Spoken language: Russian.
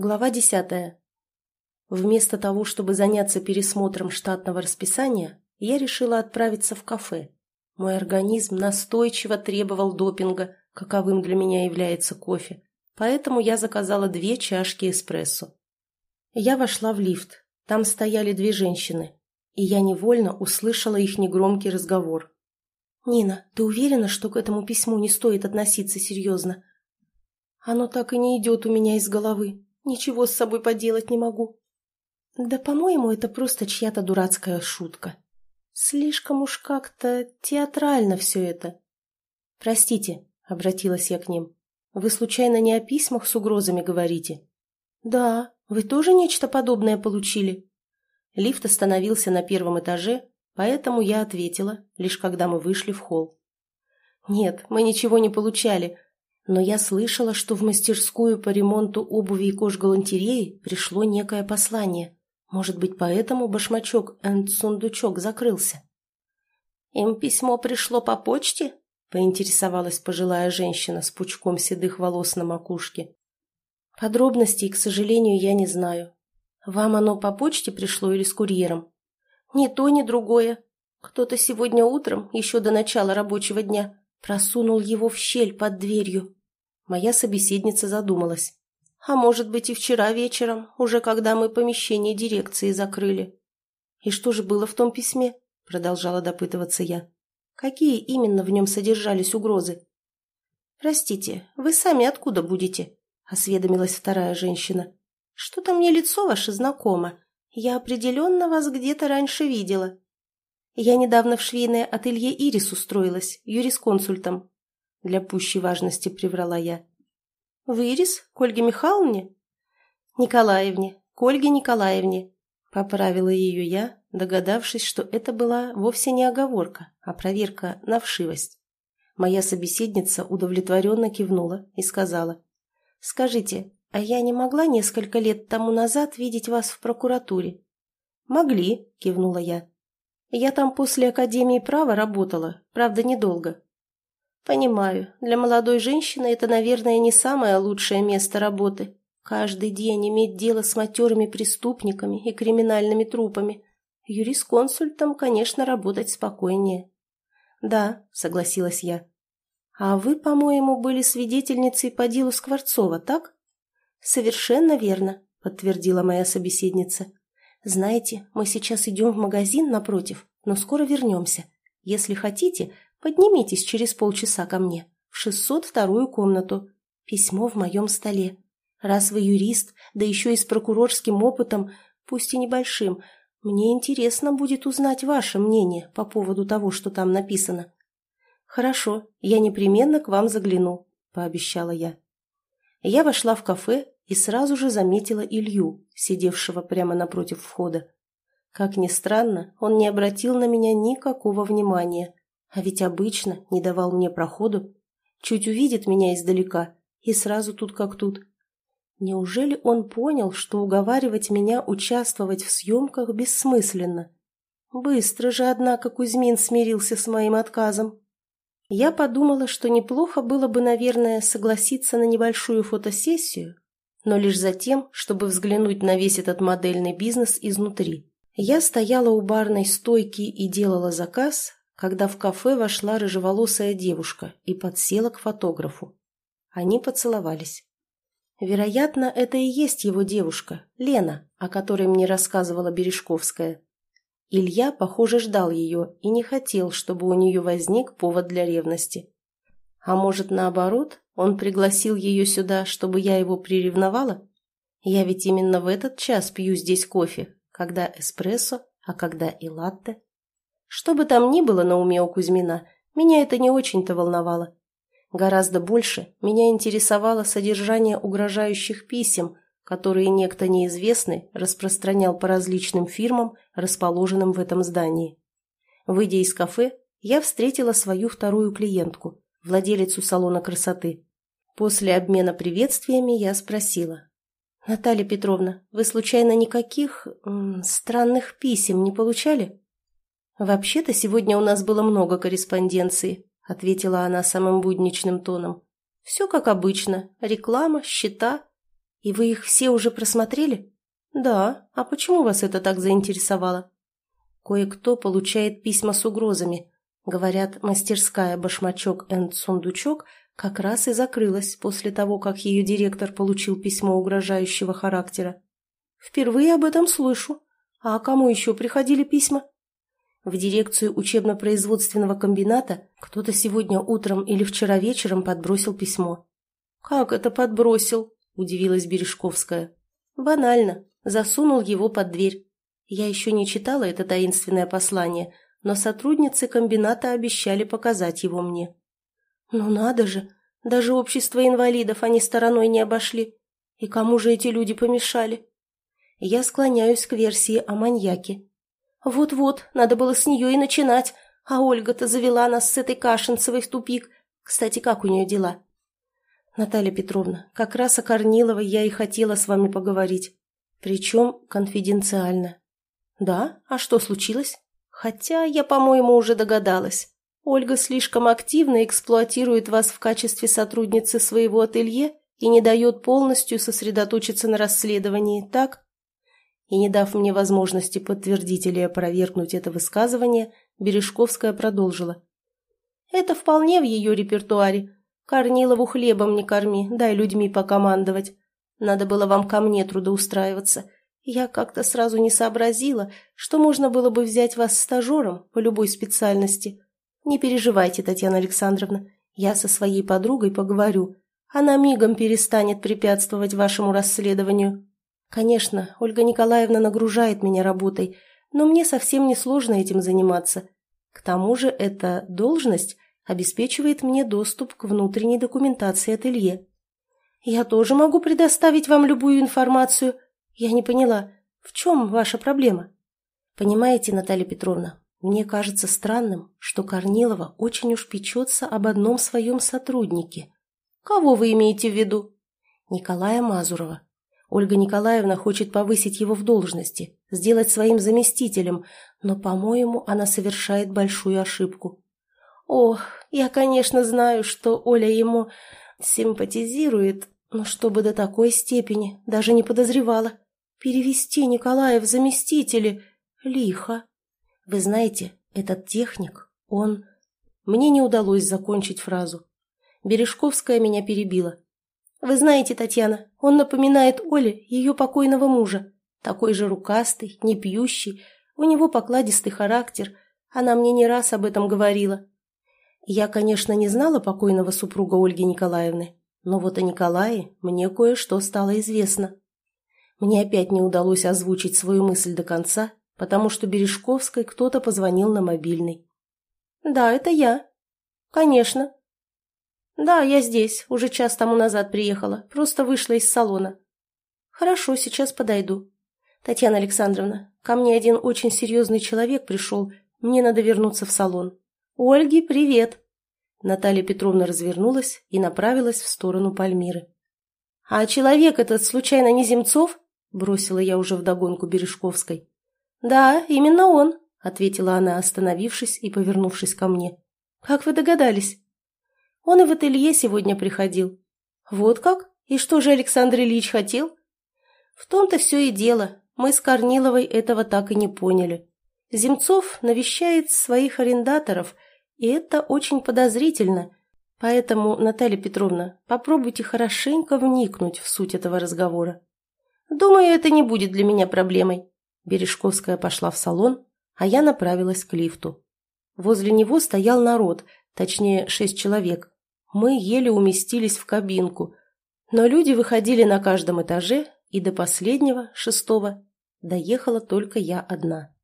Глава десятая. Вместо того, чтобы заняться пересмотром штатного расписания, я решила отправиться в кафе. Мой организм настойчиво требовал допинга, каковым для меня является кофе, поэтому я заказала две чашки эспрессо. Я вошла в лифт. Там стояли две женщины, и я невольно услышала их негромкий разговор. «Нина, ты уверена, что к этому письму не стоит относиться серьезно?» «Оно так и не идет у меня из головы», Ничего с собой поделать не могу. Да, по-моему, это просто чья-то дурацкая шутка. Слишком уж как-то театрально все это. Простите, обратилась я к ним. Вы случайно не о письмах с угрозами говорите? Да, вы тоже нечто подобное получили? Лифт остановился на первом этаже, поэтому я ответила, лишь когда мы вышли в холл. Нет, мы ничего не получали, но я слышала, что в мастерскую по ремонту обуви и кожгалантереи пришло некое послание. Может быть, поэтому башмачок энд сундучок закрылся? «Им письмо пришло по почте?» — поинтересовалась пожилая женщина с пучком седых волос на макушке. «Подробностей, к сожалению, я не знаю. Вам оно по почте пришло или с курьером?» «Ни то, ни другое. Кто-то сегодня утром, еще до начала рабочего дня, просунул его в щель под дверью Моя собеседница задумалась. А может быть и вчера вечером, уже когда мы помещение дирекции закрыли. И что же было в том письме? Продолжала допытываться я. Какие именно в нем содержались угрозы? Простите, вы сами откуда будете? Осведомилась вторая женщина. Что-то мне лицо ваше знакомо. Я определенно вас где-то раньше видела. Я недавно в швейное ателье «Ирис» устроилась, юрисконсультом. Для пущей важности приврала я. «В Ирис? К Ольге Михайловне?» «Николаевне, к Ольге Николаевне», — поправила ее я, догадавшись, что это была вовсе не оговорка, а проверка на вшивость. Моя собеседница удовлетворенно кивнула и сказала. «Скажите, а я не могла несколько лет тому назад видеть вас в прокуратуре?» «Могли», — кивнула я. «Я там после Академии права работала, правда, недолго. «Понимаю, для молодой женщины это, наверное, не самое лучшее место работы. Каждый день иметь дело с матерыми преступниками и криминальными трупами. Юрисконсультом, конечно, работать спокойнее». «Да», — согласилась я. «А вы, по-моему, были свидетельницей по делу Скворцова, так?» «Совершенно верно», — подтвердила моя собеседница. «Знаете, мы сейчас идем в магазин напротив, но скоро вернемся. Если хотите, Поднимитесь через полчаса ко мне, в 602-ю комнату. Письмо в моем столе. Раз вы юрист, да еще и с прокурорским опытом, пусть и небольшим, мне интересно будет узнать ваше мнение по поводу того, что там написано. Хорошо, я непременно к вам загляну, пообещала я. Я вошла в кафе и сразу же заметила Илью, сидевшего прямо напротив входа. Как ни странно, он не обратил на меня никакого внимания, а ведь обычно не давал мне проходу. Чуть увидит меня издалека, и сразу тут как тут. Неужели он понял, что уговаривать меня участвовать в съемках бессмысленно? Быстро же, однако, Кузьмин смирился с моим отказом. Я подумала, что неплохо было бы, наверное, согласиться на небольшую фотосессию, но лишь за тем, чтобы взглянуть на весь этот модельный бизнес изнутри. Я стояла у барной стойки и делала заказ, когда в кафе вошла рыжеволосая девушка и подсела к фотографу. Они поцеловались. Вероятно, это и есть его девушка, Лена, о которой мне рассказывала Бережковская. Илья, похоже, ждал ее и не хотел, чтобы у нее возник повод для ревности. А может, наоборот, он пригласил ее сюда, чтобы я его приревновала? Я ведь именно в этот час пью здесь кофе, когда эспрессо, а когда и латте. Что бы там ни было на уме у Кузьмина, меня это не очень-то волновало. Гораздо больше меня интересовало содержание угрожающих писем, которые некто неизвестный распространял по различным фирмам, расположенным в этом здании. Выйдя из кафе, я встретила свою вторую клиентку, владелицу салона красоты. После обмена приветствиями я спросила. «Наталья Петровна, вы случайно никаких м, странных писем не получали?» «Вообще-то сегодня у нас было много корреспонденции», — ответила она самым будничным тоном. «Все как обычно. Реклама, счета. И вы их все уже просмотрели? Да. А почему вас это так заинтересовало? Кое-кто получает письма с угрозами. Говорят, мастерская «Башмачок энд Сундучок» как раз и закрылась после того, как ее директор получил письмо угрожающего характера. Впервые об этом слышу. А кому еще приходили письма? В дирекцию учебно-производственного комбината кто-то сегодня утром или вчера вечером подбросил письмо. «Как это подбросил?» – удивилась Бережковская. «Банально. Засунул его под дверь. Я еще не читала это таинственное послание, но сотрудницы комбината обещали показать его мне». «Ну надо же! Даже общество инвалидов они стороной не обошли. И кому же эти люди помешали?» Я склоняюсь к версии о маньяке. Вот-вот, надо было с нее и начинать, а Ольга-то завела нас с этой Кашинцевой в тупик. Кстати, как у нее дела? Наталья Петровна, как раз о Корниловой я и хотела с вами поговорить. Причем конфиденциально. Да? А что случилось? Хотя я, по-моему, уже догадалась. Ольга слишком активно эксплуатирует вас в качестве сотрудницы своего ателье и не дает полностью сосредоточиться на расследовании, так? И не дав мне возможности подтвердить или опровергнуть это высказывание, Бережковская продолжила. «Это вполне в ее репертуаре. Корнилову хлебом не корми, дай людьми покомандовать. Надо было вам ко мне трудоустраиваться. Я как-то сразу не сообразила, что можно было бы взять вас стажером по любой специальности. Не переживайте, Татьяна Александровна, я со своей подругой поговорю. Она мигом перестанет препятствовать вашему расследованию». Конечно, Ольга Николаевна нагружает меня работой, но мне совсем не сложно этим заниматься. К тому же эта должность обеспечивает мне доступ к внутренней документации ателье. Я тоже могу предоставить вам любую информацию. Я не поняла, в чем ваша проблема? Понимаете, Наталья Петровна, мне кажется странным, что Корнилова очень уж печется об одном своем сотруднике. Кого вы имеете в виду? Николая Мазурова. Ольга Николаевна хочет повысить его в должности, сделать своим заместителем, но, по-моему, она совершает большую ошибку. Ох, я, конечно, знаю, что Оля ему симпатизирует, но чтобы до такой степени, даже не подозревала. Перевести Николая в заместители — лихо. Вы знаете, этот техник, он... Мне не удалось закончить фразу. Бережковская меня перебила. Вы знаете, Татьяна, он напоминает Оле ее покойного мужа. Такой же рукастый, не пьющий, у него покладистый характер. Она мне не раз об этом говорила. Я, конечно, не знала покойного супруга Ольги Николаевны, но вот о Николае мне кое-что стало известно. Мне опять не удалось озвучить свою мысль до конца, потому что Бережковской кто-то позвонил на мобильный. «Да, это я. Конечно. «Да, я здесь. Уже час тому назад приехала. Просто вышла из салона». «Хорошо, сейчас подойду». «Татьяна Александровна, ко мне один очень серьезный человек пришел. Мне надо вернуться в салон». «Ольги, привет!» Наталья Петровна развернулась и направилась в сторону Пальмиры. «А человек этот, случайно, не Земцов?» – бросила я уже вдогонку Бережковской. «Да, именно он», – ответила она, остановившись и повернувшись ко мне. «Как вы догадались?» Он и в ателье сегодня приходил. Вот как? И что же Александр Ильич хотел? В том-то все и дело. Мы с Корниловой этого так и не поняли. Земцов навещает своих арендаторов, и это очень подозрительно. Поэтому, Наталья Петровна, попробуйте хорошенько вникнуть в суть этого разговора. Думаю, это не будет для меня проблемой. Бережковская пошла в салон, а я направилась к лифту. Возле него стоял народ, точнее, шесть человек. Мы еле уместились в кабинку, но люди выходили на каждом этаже, и до последнего, шестого, доехала только я одна.